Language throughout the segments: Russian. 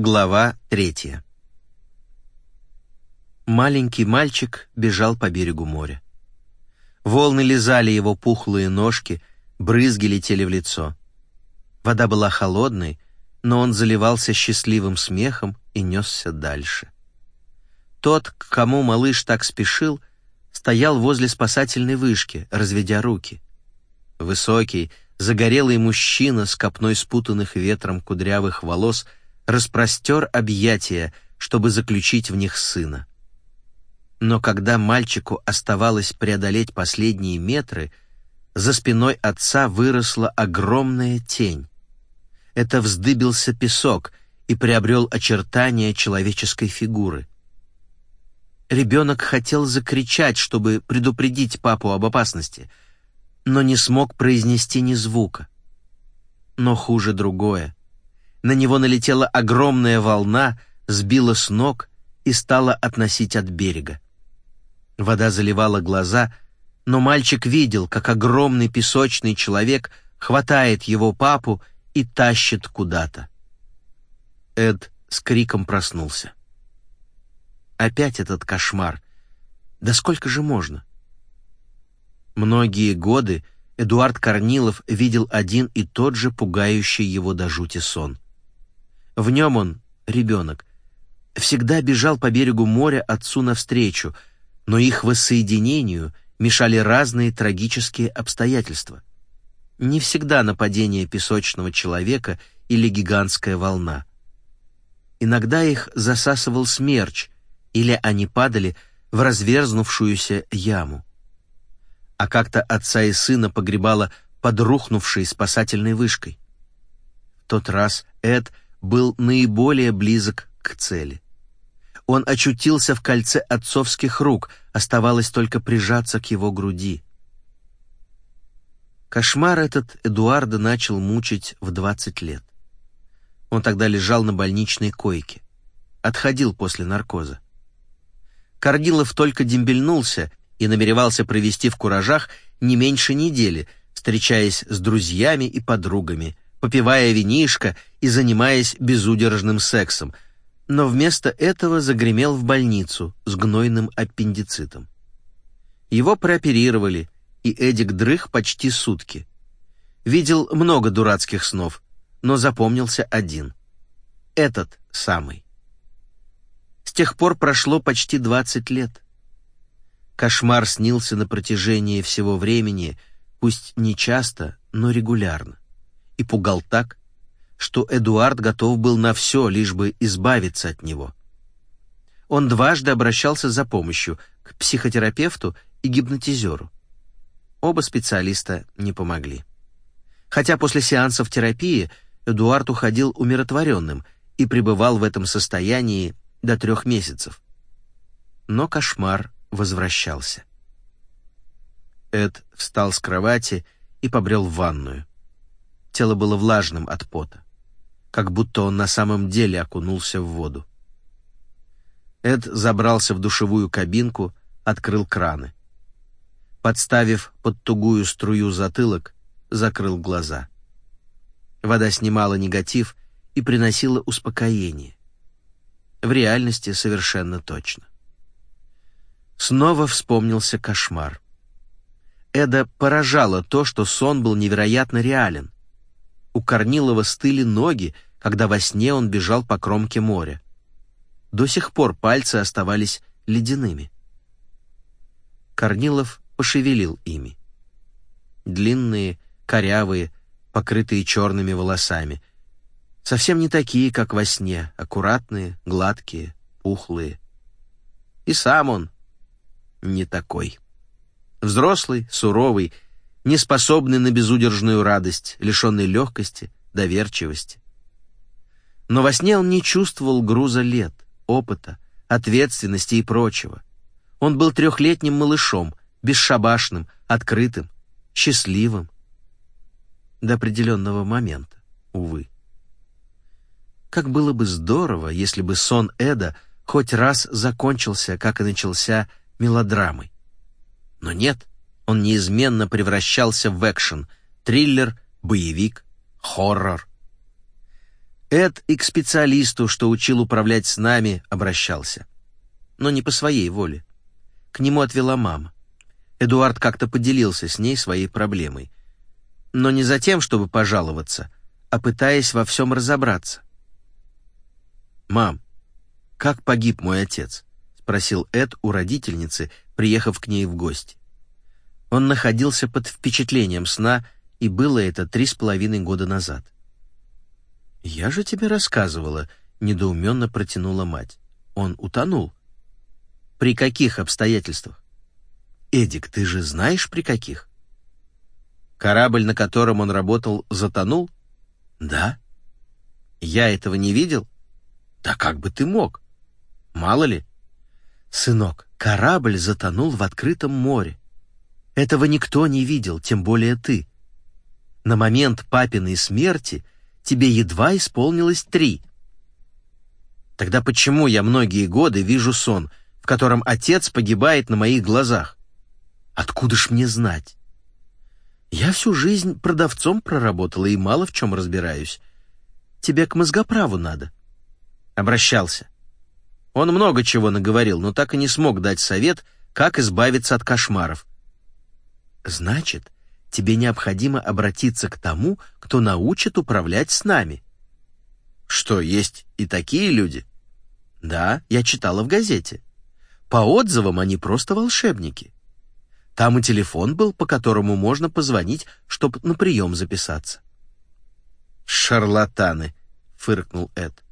Глава третья. Маленький мальчик бежал по берегу моря. Волны лизали его пухлые ножки, брызги летели в лицо. Вода была холодной, но он заливался счастливым смехом и несся дальше. Тот, к кому малыш так спешил, стоял возле спасательной вышки, разведя руки. Высокий, загорелый мужчина с копной спутанных ветром кудрявых волос — распростер объятия, чтобы заключить в них сына. Но когда мальчику оставалось преодолеть последние метры, за спиной отца выросла огромная тень. Это вздыбился песок и приобрел очертания человеческой фигуры. Ребенок хотел закричать, чтобы предупредить папу об опасности, но не смог произнести ни звука. Но хуже другое. На него налетела огромная волна, сбила с ног и стала относить от берега. Вода заливала глаза, но мальчик видел, как огромный песочный человек хватает его папу и тащит куда-то. Эд с криком проснулся. Опять этот кошмар. Да сколько же можно? Многие годы Эдуард Корнилов видел один и тот же пугающий его до жути сон — в нем он, ребенок, всегда бежал по берегу моря отцу навстречу, но их воссоединению мешали разные трагические обстоятельства. Не всегда нападение песочного человека или гигантская волна. Иногда их засасывал смерч, или они падали в разверзнувшуюся яму. А как-то отца и сына погребало под рухнувшей спасательной вышкой. В тот раз Эд — был наиболее близок к цели. Он очутился в кольце отцовских рук, оставалось только прижаться к его груди. Кошмар этот Эдуарда начал мучить в 20 лет. Он тогда лежал на больничной койке. Отходил после наркоза. Корнилов только дембельнулся и намеревался провести в куражах не меньше недели, встречаясь с друзьями и подругами – попивая винишко и занимаясь безудержным сексом, но вместо этого загремел в больницу с гнойным аппендицитом. Его прооперировали, и Эдик дрых почти сутки. Видел много дурацких снов, но запомнился один. Этот самый. С тех пор прошло почти 20 лет. Кошмар снился на протяжении всего времени, пусть не часто, но регулярно и пугал так, что Эдуард готов был на все, лишь бы избавиться от него. Он дважды обращался за помощью к психотерапевту и гипнотизеру. Оба специалиста не помогли. Хотя после сеансов терапии Эдуард уходил умиротворенным и пребывал в этом состоянии до трех месяцев. Но кошмар возвращался. Эд встал с кровати и побрел в ванную. Тело было влажным от пота, как будто он на самом деле окунулся в воду. Эд забрался в душевую кабинку, открыл краны. Подставив под тугую струю затылок, закрыл глаза. Вода снимала негатив и приносила успокоение. В реальности совершенно точно. Снова вспомнился кошмар. Эда поражало то, что сон был невероятно реален. У Корнилова стыли ноги, когда во сне он бежал по кромке моря. До сих пор пальцы оставались ледяными. Корнилов пошевелил ими. Длинные, корявые, покрытые черными волосами. Совсем не такие, как во сне, аккуратные, гладкие, пухлые. И сам он не такой. Взрослый, суровый, неспособный на безудержную радость, лишенный легкости, доверчивости. Но во сне он не чувствовал груза лет, опыта, ответственности и прочего. Он был трехлетним малышом, бесшабашным, открытым, счастливым. До определенного момента, увы. Как было бы здорово, если бы сон Эда хоть раз закончился, как и начался, мелодрамой. Но нет — он неизменно превращался в экшен, триллер, боевик, хоррор. Эд и к специалисту, что учил управлять с нами, обращался. Но не по своей воле. К нему отвела мама. Эдуард как-то поделился с ней своей проблемой. Но не за тем, чтобы пожаловаться, а пытаясь во всем разобраться. «Мам, как погиб мой отец?» — спросил Эд у родительницы, приехав к ней в гости. Он находился под впечатлением сна, и было это три с половиной года назад. «Я же тебе рассказывала», — недоуменно протянула мать. «Он утонул». «При каких обстоятельствах?» «Эдик, ты же знаешь, при каких?» «Корабль, на котором он работал, затонул?» «Да». «Я этого не видел?» «Да как бы ты мог? Мало ли». «Сынок, корабль затонул в открытом море. Этого никто не видел, тем более ты. На момент папиной смерти тебе едва исполнилось три. Тогда почему я многие годы вижу сон, в котором отец погибает на моих глазах? Откуда ж мне знать? Я всю жизнь продавцом проработала и мало в чем разбираюсь. Тебе к мозгоправу надо. Обращался. Он много чего наговорил, но так и не смог дать совет, как избавиться от кошмаров. Значит, тебе необходимо обратиться к тому, кто научит управлять с нами. Что, есть и такие люди? Да, я читала в газете. По отзывам они просто волшебники. Там и телефон был, по которому можно позвонить, чтобы на прием записаться. «Шарлатаны», — фыркнул Эд.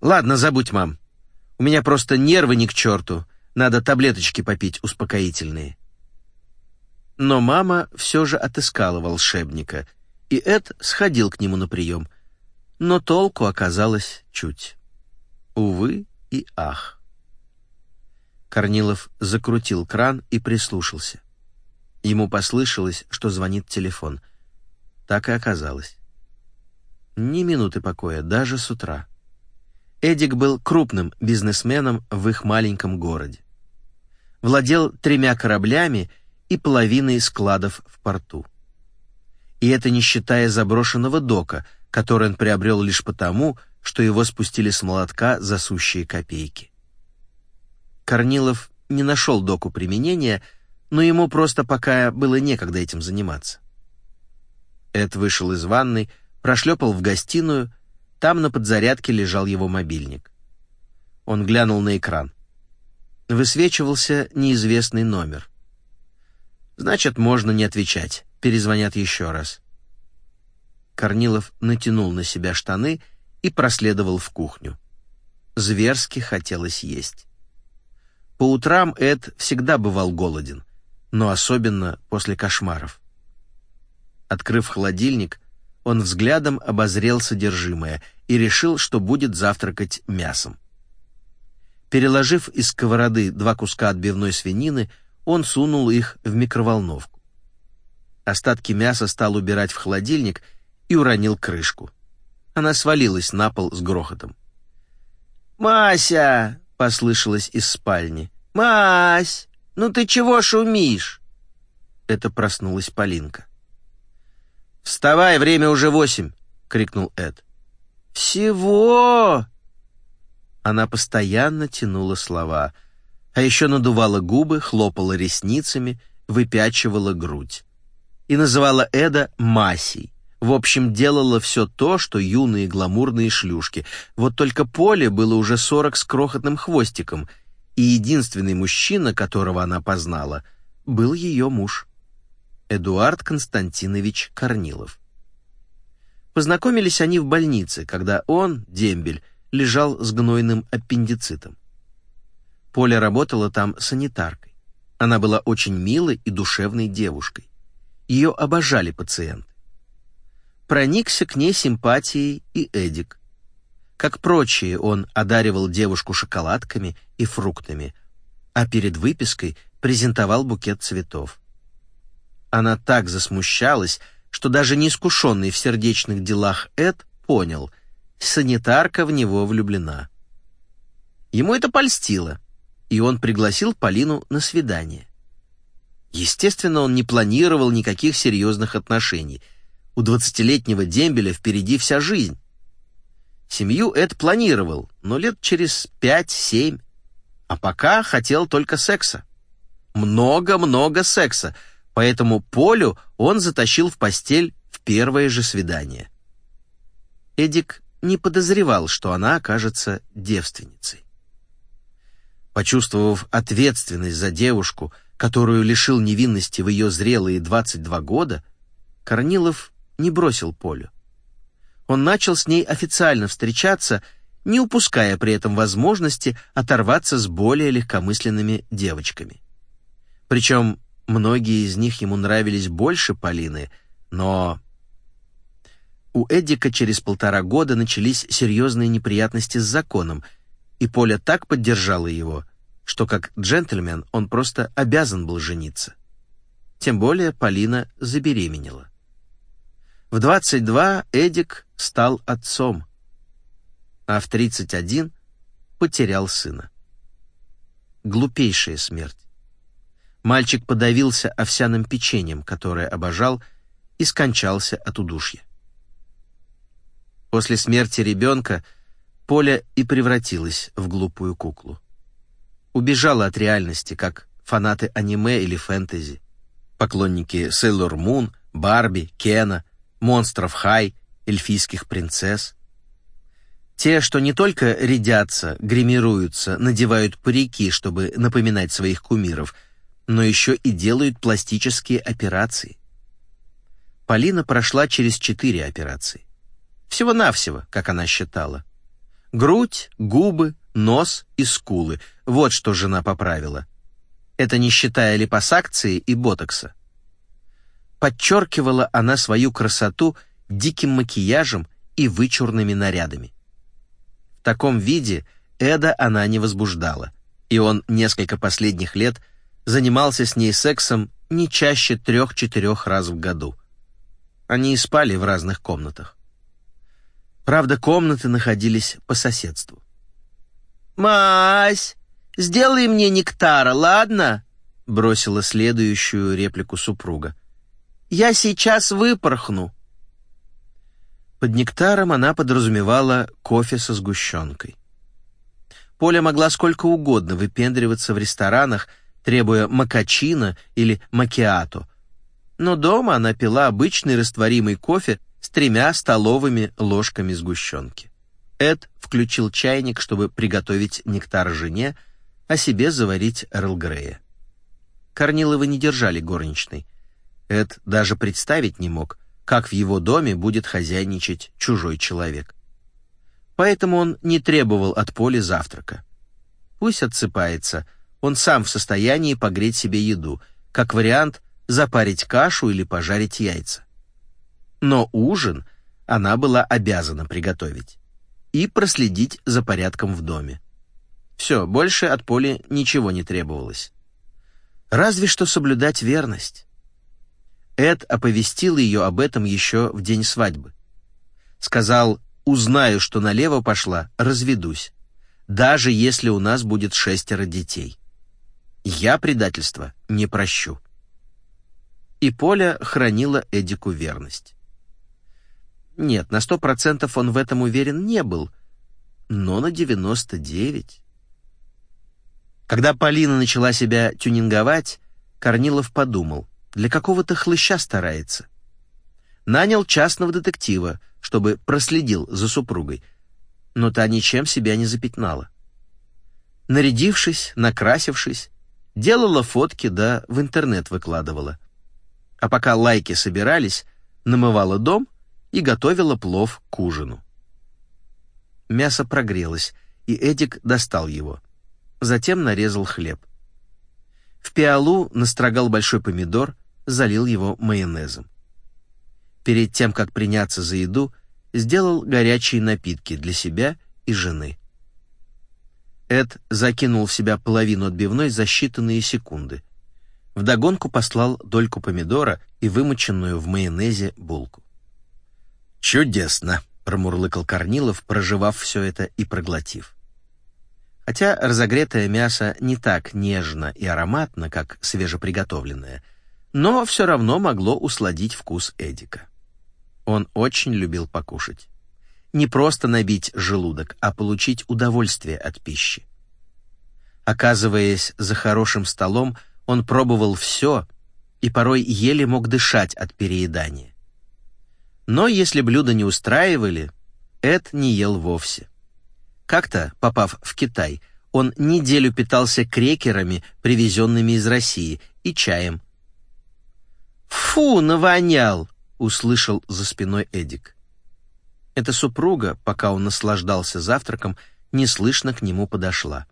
«Ладно, забудь, мам. У меня просто нервы ни к черту. Надо таблеточки попить успокоительные». Но мама все же отыскала волшебника, и Эд сходил к нему на прием. Но толку оказалось чуть. Увы и ах. Корнилов закрутил кран и прислушался. Ему послышалось, что звонит телефон. Так и оказалось. Ни минуты покоя, даже с утра. Эдик был крупным бизнесменом в их маленьком городе. Владел тремя кораблями и половиной складов в порту. И это не считая заброшенного дока, который он приобрел лишь потому, что его спустили с молотка за сущие копейки. Корнилов не нашел доку применения, но ему просто пока было некогда этим заниматься. Эд вышел из ванной, прошлепал в гостиную, там на подзарядке лежал его мобильник. Он глянул на экран. Высвечивался неизвестный номер. Значит, можно не отвечать, перезвонят еще раз. Корнилов натянул на себя штаны и проследовал в кухню. Зверски хотелось есть. По утрам Эд всегда бывал голоден, но особенно после кошмаров. Открыв холодильник, он взглядом обозрел содержимое и решил, что будет завтракать мясом. Переложив из сковороды два куска отбивной свинины, он сунул их в микроволновку. Остатки мяса стал убирать в холодильник и уронил крышку. Она свалилась на пол с грохотом. «Мася!» — послышалось из спальни. «Мась, ну ты чего шумишь?» Это проснулась Полинка. «Вставай, время уже восемь!» — крикнул Эд. «Всего?» Она постоянно тянула слова, а еще надувала губы, хлопала ресницами, выпячивала грудь. И называла Эда Масей. В общем, делала все то, что юные гламурные шлюшки. Вот только Поле было уже сорок с крохотным хвостиком, и единственный мужчина, которого она познала, был ее муж. Эдуард Константинович Корнилов. Познакомились они в больнице, когда он, дембель, лежал с гнойным аппендицитом. Поля работала там санитаркой. Она была очень милой и душевной девушкой. Ее обожали пациенты проникся к ней симпатией и Эдик. Как прочие, он одаривал девушку шоколадками и фруктами, а перед выпиской презентовал букет цветов. Она так засмущалась, что даже неискушенный в сердечных делах Эд понял, санитарка в него влюблена. Ему это польстило, и он пригласил Полину на свидание. Естественно, он не планировал никаких серьезных отношений — у двадцатилетнего дембеля впереди вся жизнь. Семью Эд планировал, но лет через пять-семь. А пока хотел только секса. Много-много секса, поэтому Полю он затащил в постель в первое же свидание. Эдик не подозревал, что она окажется девственницей. Почувствовав ответственность за девушку, которую лишил невинности в ее зрелые 22 года, Корнилов не бросил Полю. Он начал с ней официально встречаться, не упуская при этом возможности оторваться с более легкомысленными девочками. Причем многие из них ему нравились больше Полины, но... У Эдика через полтора года начались серьезные неприятности с законом, и Поля так поддержала его, что как джентльмен он просто обязан был жениться. Тем более Полина забеременела. В 22 Эдик стал отцом, а в 31 потерял сына. Глупейшая смерть. Мальчик подавился овсяным печеньем, которое обожал, и скончался от удушья. После смерти ребенка Поля и превратилась в глупую куклу. Убежала от реальности, как фанаты аниме или фэнтези, поклонники Sailor Moon, Барби, Кена, монстров Хай, эльфийских принцесс. Те, что не только рядятся, гримируются, надевают парики, чтобы напоминать своих кумиров, но еще и делают пластические операции. Полина прошла через четыре операции. Всего-навсего, как она считала. Грудь, губы, нос и скулы — вот что жена поправила. Это не считая липосакции и ботокса. Подчеркивала она свою красоту диким макияжем и вычурными нарядами. В таком виде Эда она не возбуждала, и он несколько последних лет занимался с ней сексом не чаще трех-четырех раз в году. Они и спали в разных комнатах. Правда, комнаты находились по соседству. «Мась, сделай мне нектара, ладно?» бросила следующую реплику супруга. «Я сейчас выпорхну». Под нектаром она подразумевала кофе со сгущенкой. Поля могла сколько угодно выпендриваться в ресторанах, требуя макачино или макиато, но дома она пила обычный растворимый кофе тремя столовыми ложками сгущенки. Эд включил чайник, чтобы приготовить нектар жене, а себе заварить Эрл Грея. Корниловы не держали горничной. Эд даже представить не мог, как в его доме будет хозяйничать чужой человек. Поэтому он не требовал от Поли завтрака. Пусть отсыпается, он сам в состоянии погреть себе еду, как вариант запарить кашу или пожарить яйца. Но ужин она была обязана приготовить и проследить за порядком в доме. Все, больше от Поли ничего не требовалось. Разве что соблюдать верность. Эд оповестил ее об этом еще в день свадьбы. Сказал, узнаю, что налево пошла, разведусь, даже если у нас будет шестеро детей. Я предательства не прощу. И Поля хранила Эдику верность. Нет, на сто процентов он в этом уверен не был, но на девяносто девять. Когда Полина начала себя тюнинговать, Корнилов подумал, для какого-то хлыща старается. Нанял частного детектива, чтобы проследил за супругой, но та ничем себя не запятнала. Нарядившись, накрасившись, делала фотки да в интернет выкладывала. А пока лайки собирались, намывала дом и готовила плов к ужину. Мясо прогрелось, и Эдик достал его. Затем нарезал хлеб. В пиалу настрогал большой помидор, залил его майонезом. Перед тем, как приняться за еду, сделал горячие напитки для себя и жены. Эд закинул в себя половину отбивной за считанные секунды. Вдогонку послал дольку помидора и вымоченную в майонезе булку. «Чудесно!» — промурлыкал Корнилов, проживав все это и проглотив. Хотя разогретое мясо не так нежно и ароматно, как свежеприготовленное, но все равно могло усладить вкус Эдика. Он очень любил покушать. не просто набить желудок, а получить удовольствие от пищи. Оказываясь за хорошим столом, он пробовал все и порой еле мог дышать от переедания. Но если блюда не устраивали, Эд не ел вовсе. Как-то, попав в Китай, он неделю питался крекерами, привезенными из России, и чаем. «Фу, навонял!» — услышал за спиной Эдик. Эта супруга, пока он наслаждался завтраком, неслышно к нему подошла.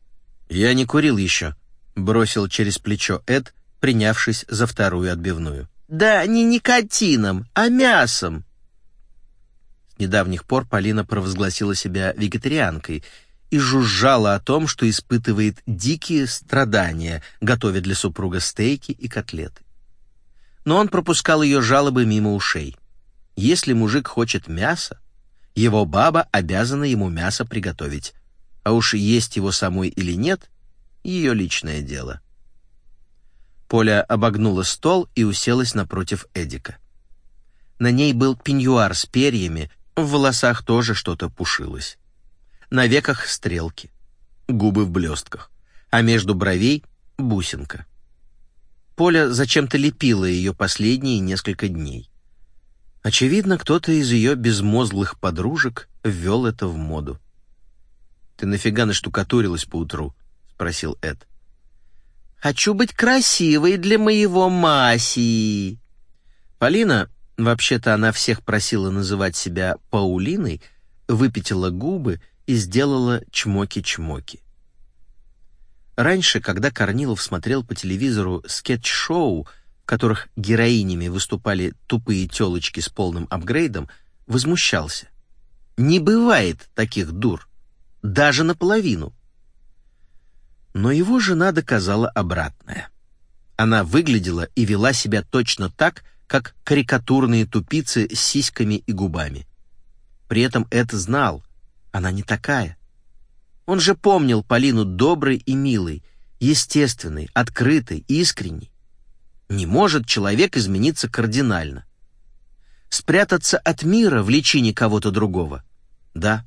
«Я не курил еще», — бросил через плечо Эд, принявшись за вторую отбивную. «Да не никотином, а мясом!» Недавних пор Полина провозгласила себя вегетарианкой и жужжала о том, что испытывает дикие страдания, готовя для супруга стейки и котлеты. Но он пропускал ее жалобы мимо ушей. Если мужик хочет мяса, его баба обязана ему мясо приготовить, а уж есть его самой или нет — ее личное дело. Поля обогнула стол и уселась напротив Эдика. На ней был пеньюар с перьями, в волосах тоже что-то пушилось. На веках стрелки, губы в блестках, а между бровей — бусинка. Поля зачем-то лепила ее последние несколько дней. Очевидно, кто-то из ее безмозглых подружек ввел это в моду. «Ты нафига наштукатурилась поутру?» — спросил Эд. «Хочу быть красивой для моего Маси!» Полина, вообще-то она всех просила называть себя Паулиной, выпятила губы и сделала чмоки-чмоки. Раньше, когда Корнилов смотрел по телевизору скетч-шоу, в которых героинями выступали тупые телочки с полным апгрейдом, возмущался. Не бывает таких дур даже наполовину. Но его жена доказала обратное. Она выглядела и вела себя точно так, как карикатурные тупицы с сиськами и губами. При этом Эд знал, она не такая. Он же помнил Полину доброй и милой, естественной, открытой, искренней. Не может человек измениться кардинально. Спрятаться от мира в личине кого-то другого? Да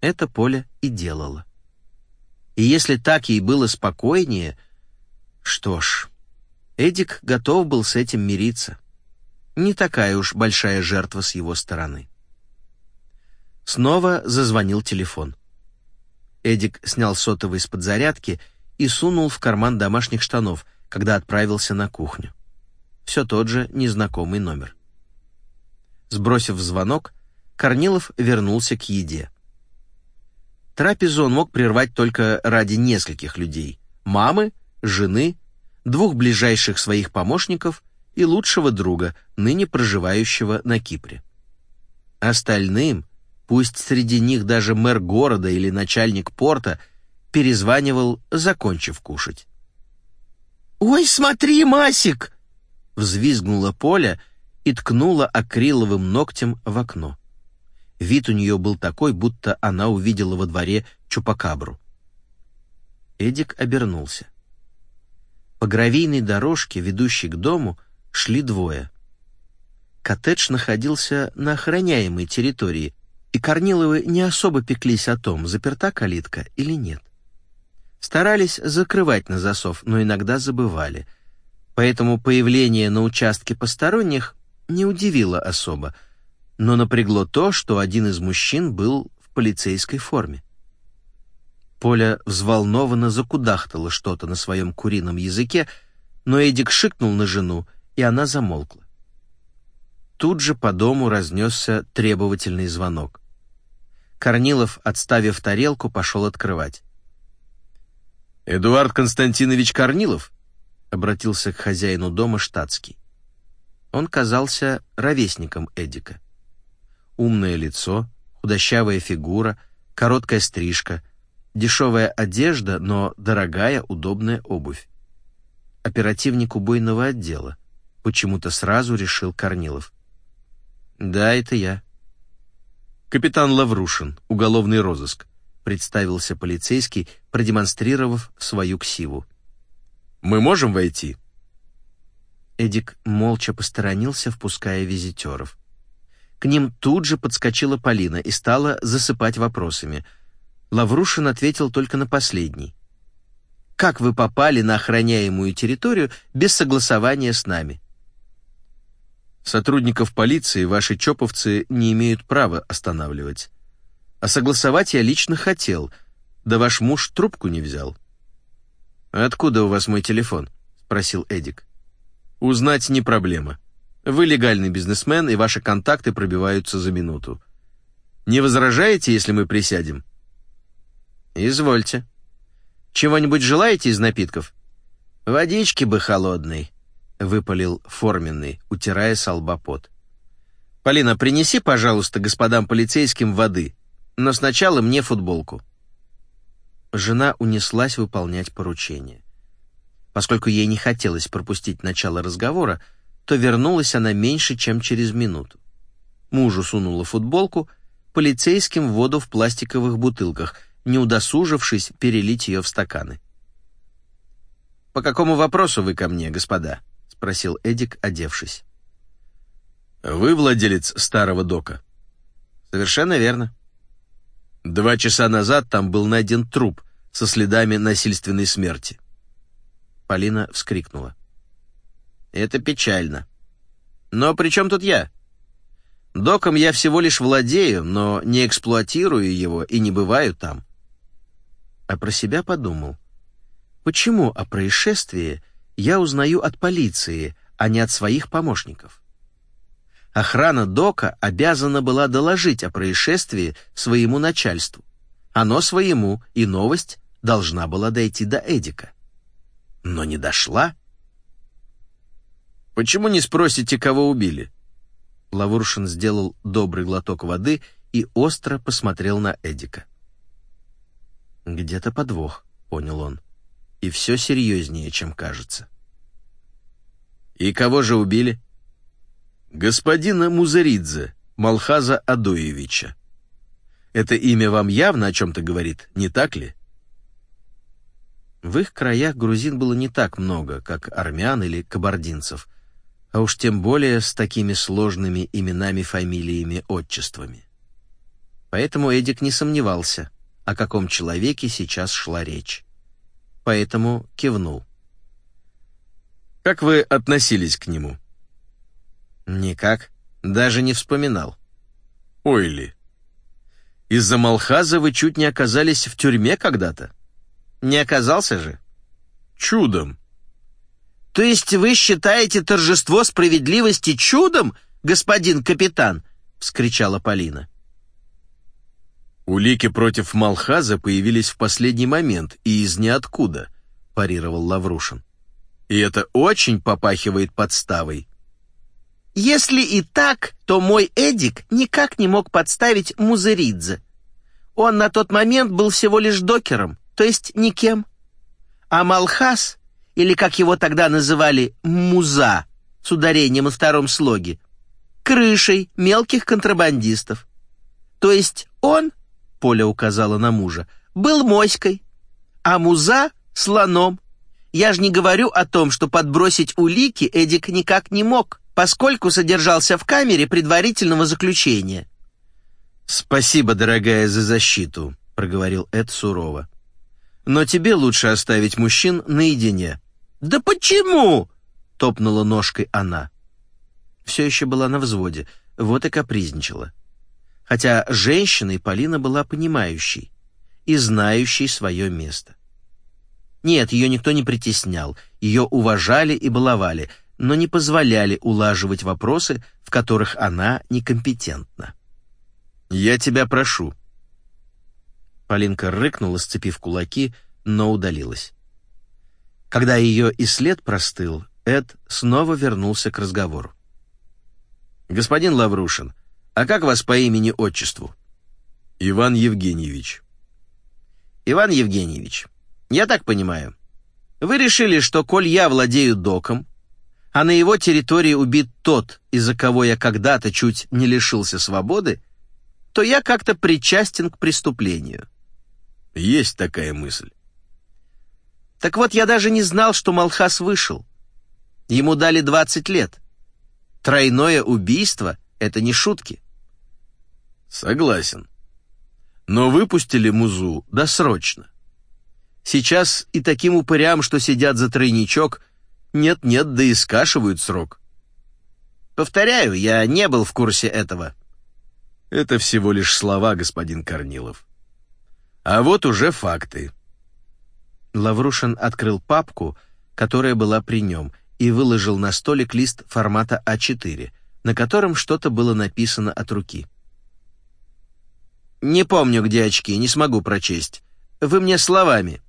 это Поля и делала. И если так ей было спокойнее, что ж, Эдик готов был с этим мириться. Не такая уж большая жертва с его стороны. Снова зазвонил телефон. Эдик снял сотовый из подзарядки и сунул в карман домашних штанов, когда отправился на кухню. Все тот же незнакомый номер. Сбросив звонок, Корнилов вернулся к еде. Трапезу он мог прервать только ради нескольких людей — мамы, жены, двух ближайших своих помощников и лучшего друга, ныне проживающего на Кипре. Остальным, пусть среди них даже мэр города или начальник порта, перезванивал, закончив кушать. «Ой, смотри, Масик!» — взвизгнула Поля и ткнула акриловым ногтем в окно. Вид у нее был такой, будто она увидела во дворе чупакабру. Эдик обернулся. По гравийной дорожке, ведущей к дому, шли двое. Коттедж находился на охраняемой территории, и Корниловы не особо пеклись о том, заперта калитка или нет. Старались закрывать на засов, но иногда забывали. Поэтому появление на участке посторонних не удивило особо — но напрягло то, что один из мужчин был в полицейской форме. Поля взволнованно закудахтала что-то на своем курином языке, но Эдик шикнул на жену, и она замолкла. Тут же по дому разнесся требовательный звонок. Корнилов, отставив тарелку, пошел открывать. «Эдуард Константинович Корнилов?» — обратился к хозяину дома штатский. Он казался ровесником Эдика умное лицо, худощавая фигура, короткая стрижка, дешевая одежда, но дорогая, удобная обувь. Оперативник убойного отдела. Почему-то сразу решил Корнилов. «Да, это я». «Капитан Лаврушин, уголовный розыск», представился полицейский, продемонстрировав свою ксиву. «Мы можем войти?» Эдик молча посторонился, впуская визитеров. К ним тут же подскочила Полина и стала засыпать вопросами. Лаврушин ответил только на последний. «Как вы попали на охраняемую территорию без согласования с нами?» «Сотрудников полиции ваши чоповцы не имеют права останавливать. А согласовать я лично хотел, да ваш муж трубку не взял». «Откуда у вас мой телефон?» — спросил Эдик. «Узнать не проблема. Вы легальный бизнесмен, и ваши контакты пробиваются за минуту. Не возражаете, если мы присядем?» «Извольте. Чего-нибудь желаете из напитков?» «Водички бы холодной», — выпалил форменный, утирая с «Полина, принеси, пожалуйста, господам полицейским воды, но сначала мне футболку». Жена унеслась выполнять поручение. Поскольку ей не хотелось пропустить начало разговора, то вернулась она меньше, чем через минуту. Мужу сунула футболку, полицейским воду в пластиковых бутылках, не удосужившись перелить ее в стаканы. «По какому вопросу вы ко мне, господа?» — спросил Эдик, одевшись. «Вы владелец старого дока?» «Совершенно верно». Два часа назад там был найден труп со следами насильственной смерти. Полина вскрикнула. Это печально. Но при чем тут я? Доком я всего лишь владею, но не эксплуатирую его и не бываю там. А про себя подумал. Почему о происшествии я узнаю от полиции, а не от своих помощников? Охрана Дока обязана была доложить о происшествии своему начальству. Оно своему, и новость должна была дойти до Эдика но не дошла. «Почему не спросите, кого убили?» Лавуршин сделал добрый глоток воды и остро посмотрел на Эдика. «Где-то подвох», — понял он, — «и все серьезнее, чем кажется». «И кого же убили?» «Господина Музаридзе, Малхаза Адоевича. Это имя вам явно о чем-то говорит, не так ли?» В их краях грузин было не так много, как армян или кабардинцев, а уж тем более с такими сложными именами, фамилиями, отчествами. Поэтому Эдик не сомневался, о каком человеке сейчас шла речь. Поэтому кивнул. «Как вы относились к нему?» «Никак. Даже не вспоминал». «Ой ли! Из-за Малхаза вы чуть не оказались в тюрьме когда-то?» Не оказался же? Чудом. То есть вы считаете торжество справедливости чудом, господин капитан? вскричала Полина. Улики против Малхаза появились в последний момент и из ниоткуда, парировал Лаврушин. И это очень попахивает подставой. Если и так, то мой Эдик никак не мог подставить Музыридзе. Он на тот момент был всего лишь докером то есть никем. А Малхас, или как его тогда называли, Муза, с ударением на втором слоге, крышей мелких контрабандистов. То есть он, Поля указала на мужа, был моськой, а Муза — слоном. Я же не говорю о том, что подбросить улики Эдик никак не мог, поскольку содержался в камере предварительного заключения. «Спасибо, дорогая, за защиту», — проговорил Эд сурово. Но тебе лучше оставить мужчин наедине». «Да почему?» — топнула ножкой она. Все еще была на взводе, вот и капризничала. Хотя женщиной Полина была понимающей и знающей свое место. Нет, ее никто не притеснял, ее уважали и баловали, но не позволяли улаживать вопросы, в которых она некомпетентна. «Я тебя прошу», Полинка рыкнула, сцепив кулаки, но удалилась. Когда ее и след простыл, Эд снова вернулся к разговору. «Господин Лаврушин, а как вас по имени-отчеству?» «Иван Евгеньевич». «Иван Евгеньевич, я так понимаю, вы решили, что коль я владею доком, а на его территории убит тот, из-за кого я когда-то чуть не лишился свободы, то я как-то причастен к преступлению. Есть такая мысль. Так вот, я даже не знал, что Малхас вышел. Ему дали 20 лет. Тройное убийство — это не шутки. Согласен. Но выпустили Музу досрочно. Сейчас и таким упырям, что сидят за тройничок, нет-нет, да и скашивают срок. Повторяю, я не был в курсе этого. Это всего лишь слова, господин Корнилов. А вот уже факты. Лаврушин открыл папку, которая была при нем, и выложил на столик лист формата А4, на котором что-то было написано от руки. «Не помню, где очки, не смогу прочесть. Вы мне словами».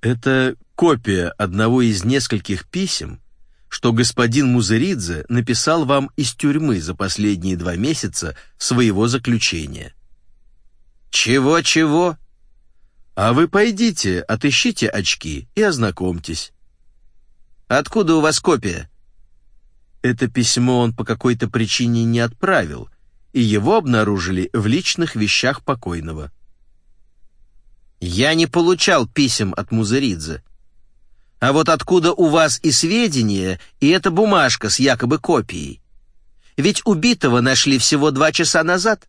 Это копия одного из нескольких писем, что господин Музыридзе написал вам из тюрьмы за последние два месяца своего заключения. Чего-чего? А вы пойдите, отыщите очки и ознакомьтесь. Откуда у вас копия? Это письмо он по какой-то причине не отправил, и его обнаружили в личных вещах покойного. Я не получал писем от Музыридзе. А вот откуда у вас и сведения, и эта бумажка с якобы копией? Ведь убитого нашли всего два часа назад.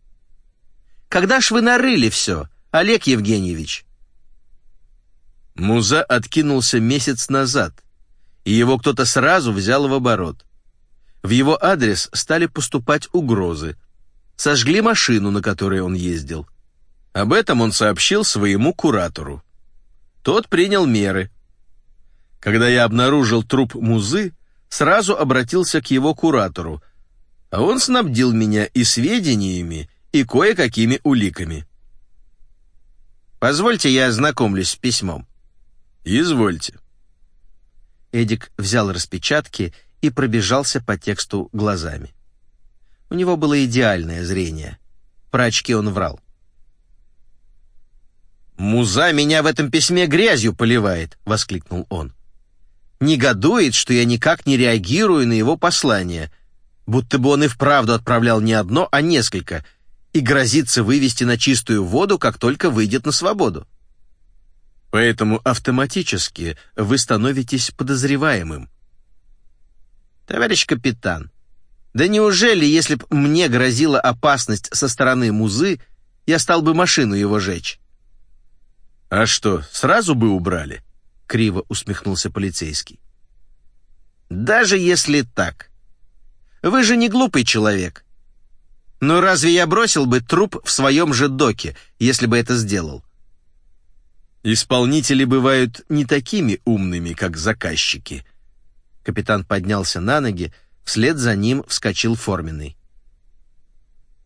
Когда ж вы нарыли все, Олег Евгеньевич?» Муза откинулся месяц назад, и его кто-то сразу взял в оборот. В его адрес стали поступать угрозы. Сожгли машину, на которой он ездил. Об этом он сообщил своему куратору. Тот принял меры. Когда я обнаружил труп Музы, сразу обратился к его куратору, а он снабдил меня и сведениями, и кое-какими уликами. «Позвольте я ознакомлюсь с письмом». «Извольте». Эдик взял распечатки и пробежался по тексту глазами. У него было идеальное зрение. Про очки он врал. «Муза меня в этом письме грязью поливает!» — воскликнул он. «Негодует, что я никак не реагирую на его послание, будто бы он и вправду отправлял не одно, а несколько — и грозится вывести на чистую воду, как только выйдет на свободу. Поэтому автоматически вы становитесь подозреваемым. Товарищ капитан, да неужели, если б мне грозила опасность со стороны музы, я стал бы машину его жечь? А что, сразу бы убрали? Криво усмехнулся полицейский. Даже если так. Вы же не глупый человек. Но разве я бросил бы труп в своем же доке, если бы это сделал? Исполнители бывают не такими умными, как заказчики. Капитан поднялся на ноги, вслед за ним вскочил форменный.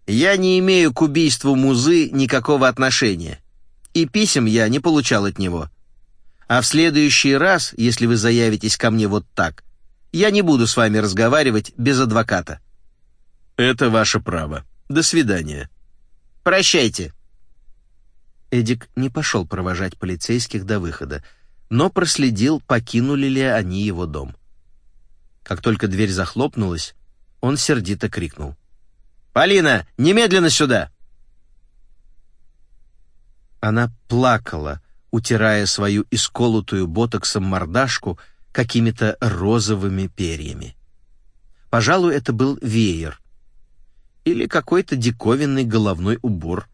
Я не имею к убийству Музы никакого отношения, и писем я не получал от него. А в следующий раз, если вы заявитесь ко мне вот так, я не буду с вами разговаривать без адвоката. Это ваше право. До свидания. Прощайте. Эдик не пошел провожать полицейских до выхода, но проследил, покинули ли они его дом. Как только дверь захлопнулась, он сердито крикнул. «Полина, немедленно сюда!» Она плакала, утирая свою исколотую ботоксом мордашку какими-то розовыми перьями. Пожалуй, это был веер, или какой-то диковинный головной убор.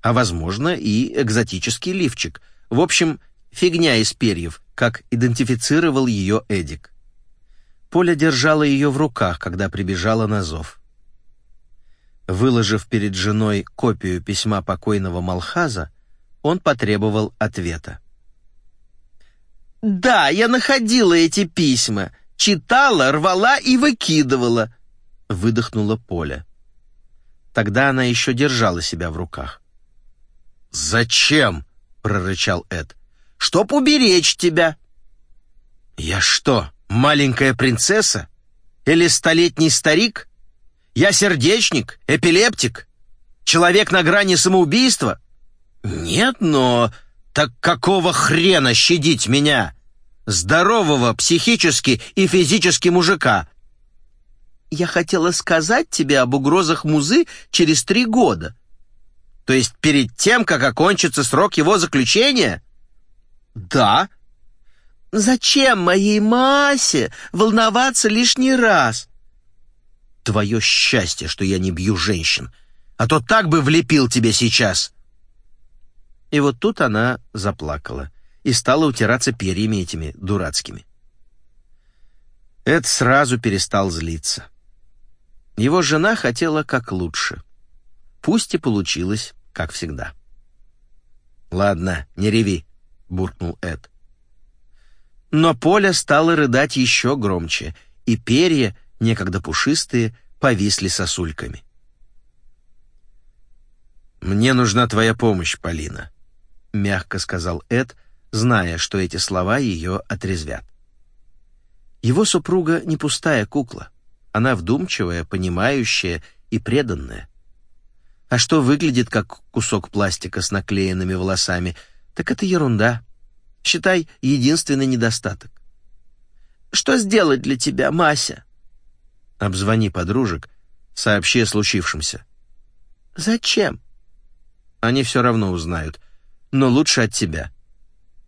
А, возможно, и экзотический лифчик. В общем, фигня из перьев, как идентифицировал ее Эдик. Поля держала ее в руках, когда прибежала на зов. Выложив перед женой копию письма покойного Малхаза, он потребовал ответа. «Да, я находила эти письма, читала, рвала и выкидывала», выдохнула Поля. Тогда она еще держала себя в руках. «Зачем?» — прорычал Эд. «Чтоб уберечь тебя». «Я что, маленькая принцесса? Или столетний старик? Я сердечник, эпилептик? Человек на грани самоубийства? Нет, но... Так какого хрена щадить меня? Здорового психически и физически мужика, я хотела сказать тебе об угрозах Музы через три года. То есть перед тем, как окончится срок его заключения? Да. Зачем моей массе волноваться лишний раз? Твое счастье, что я не бью женщин. а то так бы влепил тебе сейчас!» И вот тут она заплакала и стала утираться перьями этими дурацкими. Эд сразу перестал злиться. Его жена хотела как лучше. Пусть и получилось, как всегда. «Ладно, не реви», — буркнул Эд. Но Поля стала рыдать еще громче, и перья, некогда пушистые, повисли сосульками. «Мне нужна твоя помощь, Полина», — мягко сказал Эд, зная, что эти слова ее отрезвят. Его супруга не пустая кукла. Она вдумчивая, понимающая и преданная. А что выглядит как кусок пластика с наклеенными волосами, так это ерунда. Считай, единственный недостаток. «Что сделать для тебя, Мася?» «Обзвони подружек, сообщи о случившемся». «Зачем?» «Они все равно узнают, но лучше от тебя.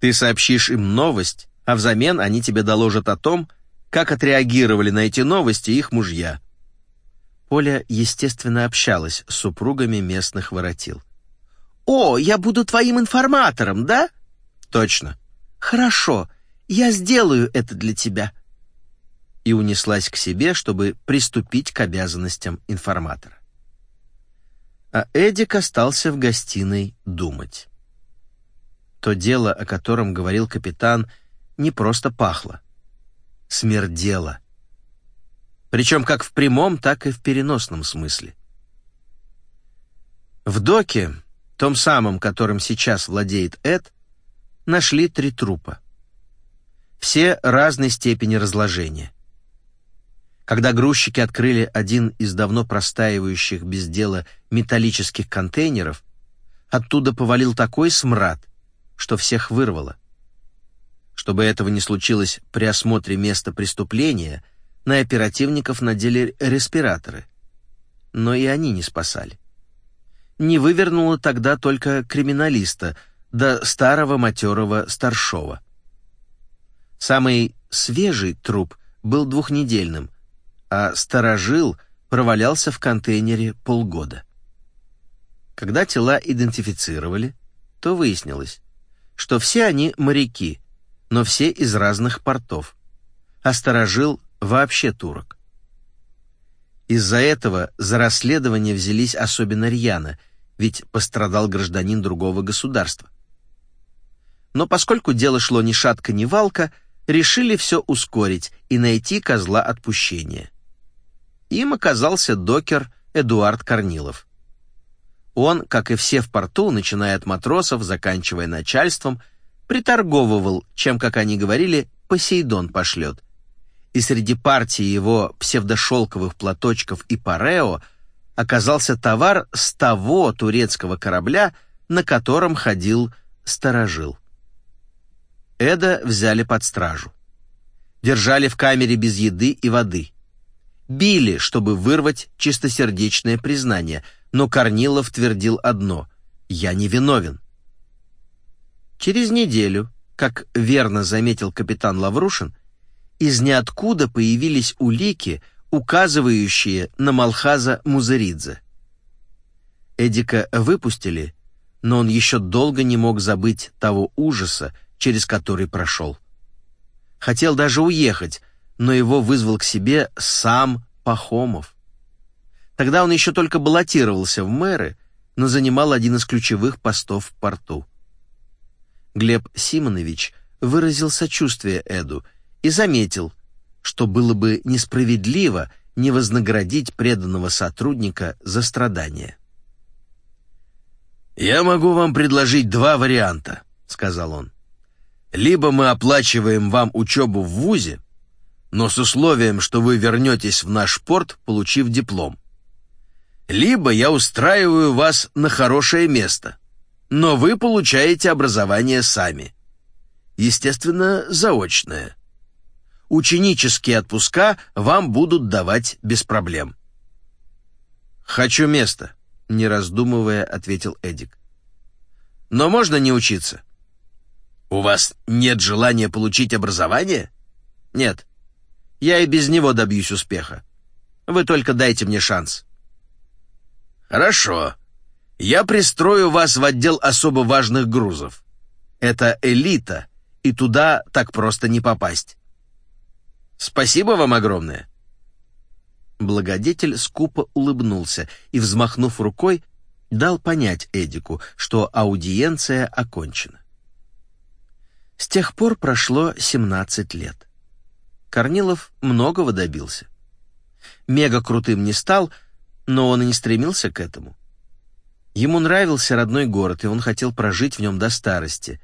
Ты сообщишь им новость, а взамен они тебе доложат о том, как отреагировали на эти новости их мужья. Поля, естественно, общалась с супругами местных воротил. «О, я буду твоим информатором, да?» «Точно». «Хорошо, я сделаю это для тебя». И унеслась к себе, чтобы приступить к обязанностям информатора. А Эдик остался в гостиной думать. То дело, о котором говорил капитан, не просто пахло смердело. Причем как в прямом, так и в переносном смысле. В доке, том самом, которым сейчас владеет Эд, нашли три трупа. Все разной степени разложения. Когда грузчики открыли один из давно простаивающих без дела металлических контейнеров, оттуда повалил такой смрад, что всех вырвало. Чтобы этого не случилось при осмотре места преступления, на оперативников надели респираторы. Но и они не спасали. Не вывернуло тогда только криминалиста, да старого матерого старшова. Самый свежий труп был двухнедельным, а старожил провалялся в контейнере полгода. Когда тела идентифицировали, то выяснилось, что все они моряки, но все из разных портов. А сторожил вообще турок. Из-за этого за расследование взялись особенно рьяно, ведь пострадал гражданин другого государства. Но поскольку дело шло ни шатка, ни валка, решили все ускорить и найти козла отпущения. Им оказался докер Эдуард Корнилов. Он, как и все в порту, начиная от матросов, заканчивая начальством, приторговывал, чем, как они говорили, Посейдон пошлет. И среди партии его псевдошелковых платочков и парео оказался товар с того турецкого корабля, на котором ходил сторожил. Эда взяли под стражу. Держали в камере без еды и воды. Били, чтобы вырвать чистосердечное признание, но Корнилов твердил одно — «Я не виновен». Через неделю, как верно заметил капитан Лаврушин, из ниоткуда появились улики, указывающие на Малхаза Музыридзе. Эдика выпустили, но он еще долго не мог забыть того ужаса, через который прошел. Хотел даже уехать, но его вызвал к себе сам Пахомов. Тогда он еще только баллотировался в мэры, но занимал один из ключевых постов в порту. Глеб Симонович выразил сочувствие Эду и заметил, что было бы несправедливо не вознаградить преданного сотрудника за страдания. «Я могу вам предложить два варианта», — сказал он. «Либо мы оплачиваем вам учебу в ВУЗе, но с условием, что вы вернетесь в наш порт, получив диплом. Либо я устраиваю вас на хорошее место, но вы получаете образование сами. Естественно, заочное. Ученические отпуска вам будут давать без проблем. «Хочу место», — не раздумывая, ответил Эдик. «Но можно не учиться?» «У вас нет желания получить образование?» «Нет. Я и без него добьюсь успеха. Вы только дайте мне шанс». Хорошо. Я пристрою вас в отдел особо важных грузов. Это элита, и туда так просто не попасть. Спасибо вам огромное. Благодетель скупо улыбнулся и, взмахнув рукой, дал понять Эдику, что аудиенция окончена. С тех пор прошло 17 лет. Корнилов многого добился. Мега крутым не стал, но он и не стремился к этому. Ему нравился родной город, и он хотел прожить в нем до старости.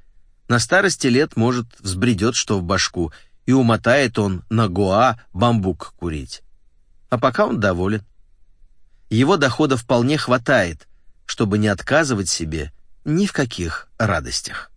На старости лет, может, взбредет что в башку, и умотает он на Гоа бамбук курить. А пока он доволен. Его дохода вполне хватает, чтобы не отказывать себе ни в каких радостях.